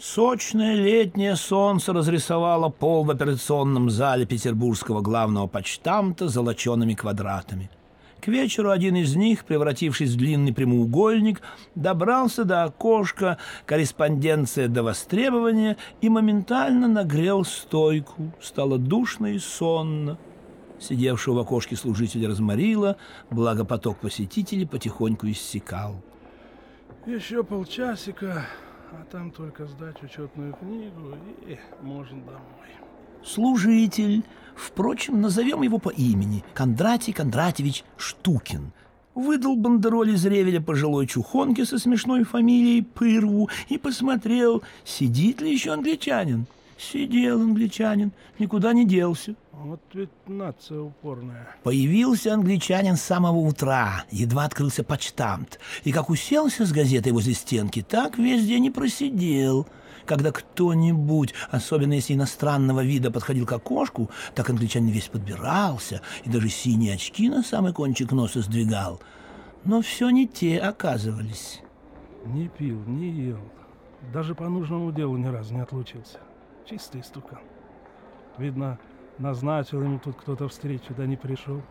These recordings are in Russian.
Сочное летнее солнце разрисовало пол в операционном зале петербургского главного почтамта золочеными квадратами. К вечеру один из них, превратившись в длинный прямоугольник, добрался до окошка корреспонденция до востребования и моментально нагрел стойку. Стало душно и сонно. Сидевшего в окошке служителя разморило, благо поток посетителей потихоньку иссякал. Еще полчасика, а там только сдать учетную книгу и можно домой. Служитель, впрочем, назовем его по имени, Кондратий Кондратьевич Штукин, выдал бандероль из ревеля пожилой чухонке со смешной фамилией Пырву и посмотрел, сидит ли еще англичанин. Сидел англичанин, никуда не делся. Вот ведь нация упорная. Появился англичанин с самого утра, едва открылся почтамт. И как уселся с газетой возле стенки, так весь день и просидел. Когда кто-нибудь, особенно если иностранного вида, подходил к окошку, так англичанин весь подбирался и даже синие очки на самый кончик носа сдвигал. Но все не те оказывались. Не пил, не ел. Даже по нужному делу ни разу не отлучился. Чистый стукан. Видно, назначил ему тут кто-то встречу, да не пришел.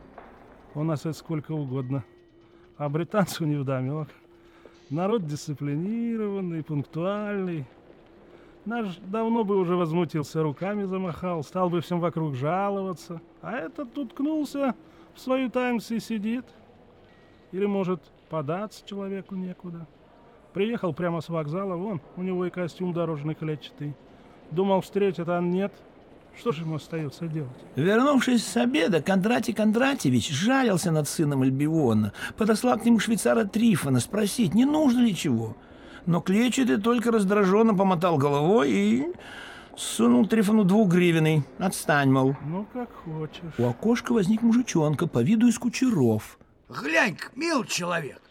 У нас это сколько угодно. А британцу не вдомек. Народ дисциплинированный, пунктуальный. Наш давно бы уже возмутился, руками замахал, стал бы всем вокруг жаловаться. А этот тут кнулся, в свою таймс и сидит. Или, может, податься человеку некуда. Приехал прямо с вокзала, вон, у него и костюм дорожный клетчатый. Думал, встретит, а нет. Что же ему остается делать? Вернувшись с обеда, Кондратий Кондратьевич жалился над сыном Альбиона, подослал к нему швейцара Трифона спросить, не нужно ли чего. Но клетчатый только раздраженно помотал головой и сунул Трифону двугривенный. Отстань, мол. Ну, как хочешь. У окошка возник мужичонка по виду из кучеров. глянь мил человек,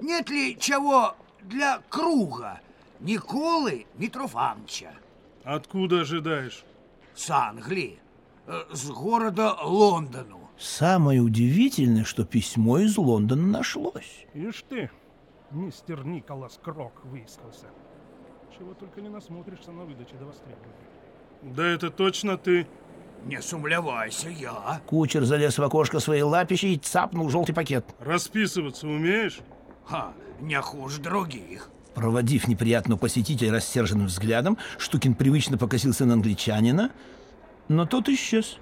нет ли чего для круга? Ни Колы, ни Труфанча. Откуда ожидаешь? С Англии, э, с города Лондону. Самое удивительное, что письмо из Лондона нашлось. Ишь ты, мистер Николас Крок выискался. Чего только не насмотришься на выдаче до востребования. Да это точно ты? Не сумлявайся, я. Кучер залез в окошко своей лапищи и цапнул желтый пакет. Расписываться умеешь? Ха, не хуже других. Проводив неприятного посетителя рассерженным взглядом, Штукин привычно покосился на англичанина, но тот исчез.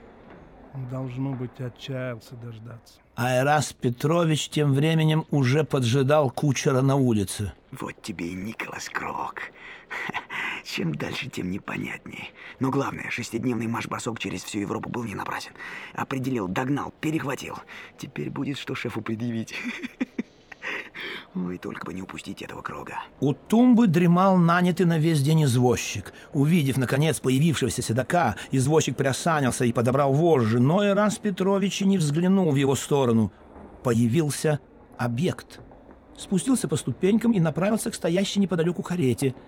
Должно быть, отчаялся дождаться. Айрас Петрович тем временем уже поджидал кучера на улице. Вот тебе и Николас Крок. Чем дальше, тем непонятнее. Но главное, шестидневный марш-бросок через всю Европу был не напрасен. Определил, догнал, перехватил. Теперь будет что шефу предъявить. Ой, только бы не упустить этого Крога. У тумбы дремал нанятый на весь день извозчик. Увидев, наконец, появившегося седока, извозчик приосанился и подобрал вожжи, но Ирас Петрович и не взглянул в его сторону. Появился объект. Спустился по ступенькам и направился к стоящей неподалеку карете –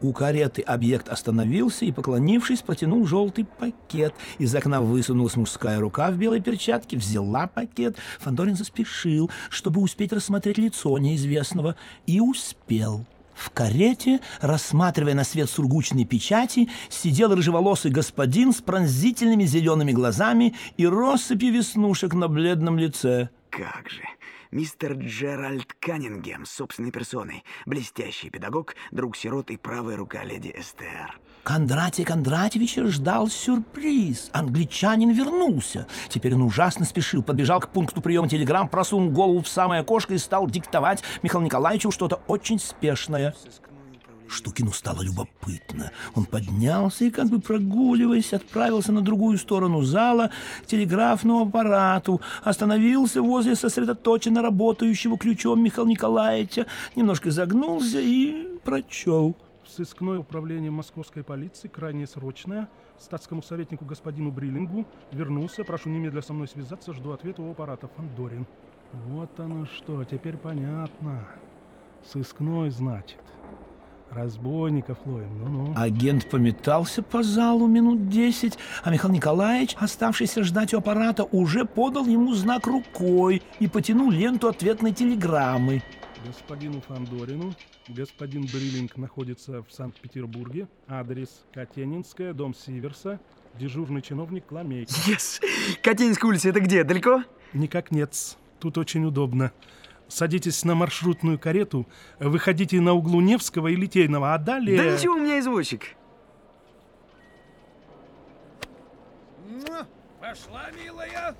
у кареты объект остановился и, поклонившись, протянул желтый пакет. Из окна высунулась мужская рука в белой перчатке, взяла пакет. Фандорин заспешил, чтобы успеть рассмотреть лицо неизвестного, и успел. В карете, рассматривая на свет сургучной печати, сидел рыжеволосый господин с пронзительными зелеными глазами и россыпью веснушек на бледном лице. Как же! Мистер Джеральд Каннингем собственной персоной, блестящий педагог, друг сирот и правая рука леди Эстер. Кондратий Кондратьевич ждал сюрприз. Англичанин вернулся. Теперь он ужасно спешил, подбежал к пункту приема телеграмм, просунул голову в самое окошко и стал диктовать Михаилу Николаевичу что-то очень спешное. Штукину стало любопытно. Он поднялся и, как бы прогуливаясь, отправился на другую сторону зала к телеграфному аппарату, остановился возле сосредоточенно работающего ключом Михаила Николаевича, немножко загнулся и прочел. Сыскное управление московской полиции, крайне срочное, статскому советнику господину Бриллингу, вернулся, прошу немедля со мной связаться, жду ответа у аппарата Фандорин. Вот оно что, теперь понятно. Сыскной, значит. Разбойников ловим, ну-ну. Агент пометался по залу минут десять, а Михаил Николаевич, оставшийся ждать у аппарата, уже подал ему знак рукой и потянул ленту ответной телеграммы. Господину Фандорину. Господин Бриллинг находится в Санкт-Петербурге. Адрес Катенинская, дом Сиверса. Дежурный чиновник Ламейко. Yes! Катинская улица, это где? Далеко? Никак нет. Тут очень удобно. Садитесь на маршрутную карету, выходите на углу Невского и Литейного, а далее... Да ничего, у меня извозчик. Пошла, милая.